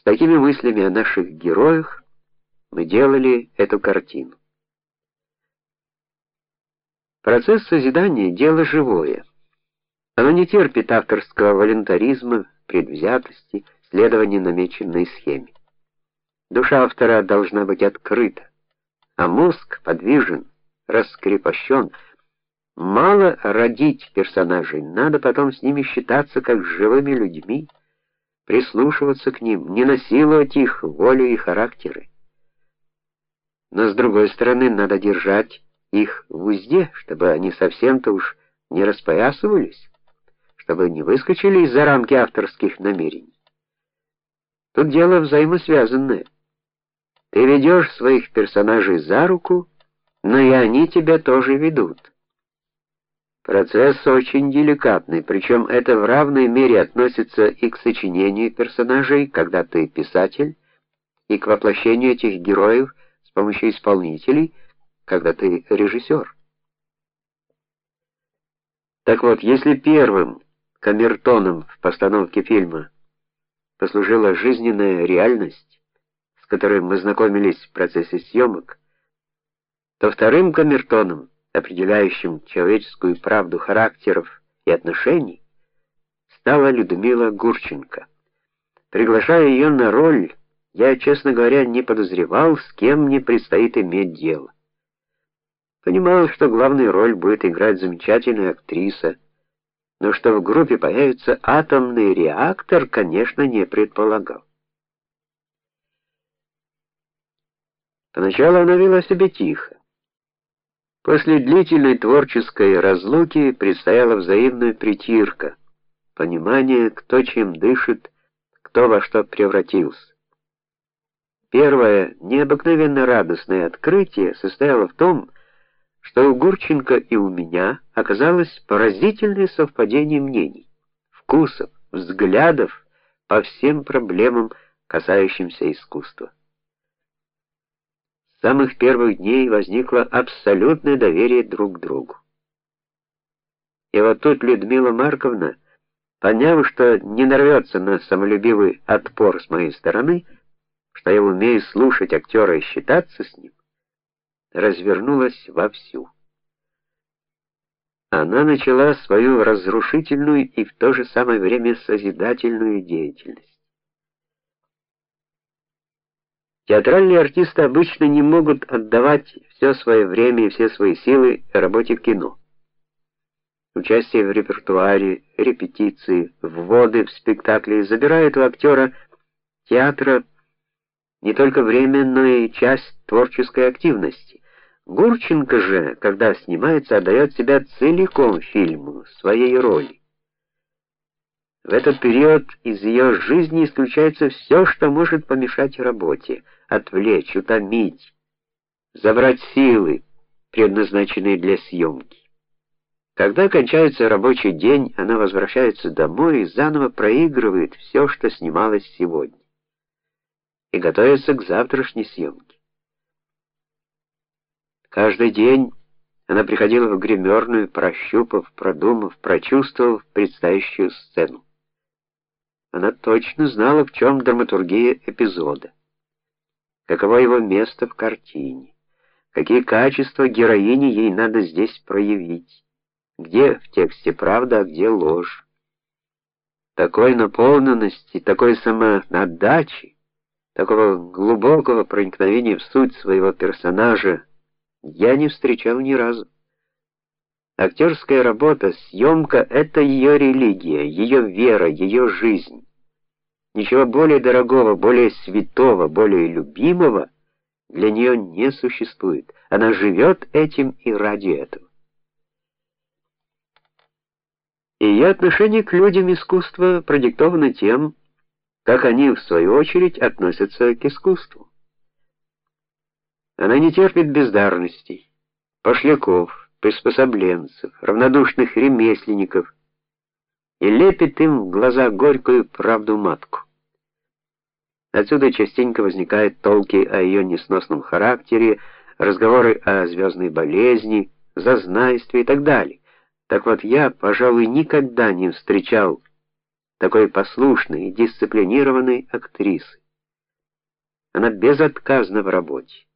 С такими мыслями о наших героях мы делали эту картину. Процесс созидания дело живое. Оно не терпит авторского волонтаризма, предвзятости, следования намеченной схеме. Душа автора должна быть открыта, а мозг подвижен, раскрепощен. Мало родить персонажей, надо потом с ними считаться как с живыми людьми, прислушиваться к ним, не насиловать их волю и характеры. Но с другой стороны, надо держать их в узде, чтобы они совсем-то уж не распоясывались, чтобы не выскочили из-за рамки авторских намерений. Тут дело взаимосвязанное. Ты ведешь своих персонажей за руку, но и они тебя тоже ведут. Процесс очень деликатный, причем это в равной мере относится и к сочинению персонажей, когда ты писатель, и к воплощению этих героев с помощью исполнителей, когда ты режиссер. Так вот, если первым камертоном в постановке фильма послужила жизненная реальность, с которой мы знакомились в процессе съемок, то вторым камертоном, определяющим человеческую правду характеров и отношений, стала Людмила Гурченко. Приглашая ее на роль, я, честно говоря, не подозревал, с кем мне предстоит иметь дело. Понимал, что главную роль будет играть замечательная актриса, но что в группе появится атомный реактор, конечно, не предполагал. Поначалу она вела себя тихо. После длительной творческой разлуки предстояла взаимная притирка, понимание, кто чем дышит, кто во что превратился. Первое необыкновенно радостное открытие состояло в том, что у Гурченко и у меня оказалось поразительное совпадение мнений, вкусов, взглядов по всем проблемам, касающимся искусства. С самых первых дней возникло абсолютное доверие друг к другу. И вот тут Людмила Марковна, поняв, что не нарвется на самолюбивый отпор с моей стороны, что я умею слушать актера и считаться с ним, развернулась вовсю. Она начала свою разрушительную и в то же самое время созидательную деятельность. Театральные артисты обычно не могут отдавать все свое время и все свои силы работе в кино. Участие в репертуаре, репетиции, вводы в спектакли забирают у актера театра не только время, но и часть творческой активности. Гурченко же, когда снимается, отдает себя целиком фильму, своей роли. В этот период из ее жизни исключается все, что может помешать работе, отвлечь, утомить, забрать силы, предназначенные для съемки. Когда кончается рабочий день, она возвращается домой и заново проигрывает все, что снималось сегодня, и готовится к завтрашней съемке. Каждый день она приходила в гримерную, прощупав, продумав, прочувствовав предстоящую сцену. Она точно знала, в чем драматургия эпизода, каково его место в картине, какие качества героини ей надо здесь проявить, где в тексте правда, а где ложь. Такой наполненности, такой самоотдачи, такого глубокого проникновения в суть своего персонажа я не встречал ни разу. Актерская работа, съемка — это ее религия, ее вера, ее жизнь. Ничего более дорогого, более святого, более любимого для нее не существует. Она живет этим и ради этого. И ее отношение к людям искусства продиктовано тем, как они в свою очередь относятся к искусству. Она не терпит бездарностей, пошляков, приспособленцев, равнодушных ремесленников и лепит им в глаза горькую правду матку. Отсюда частенько возникают толки о ее несносном характере, разговоры о звездной болезни, зазнайстве и так далее. Так вот я, пожалуй, никогда не встречал такой послушной и дисциплинированной актрисы. Она безотказна в работе.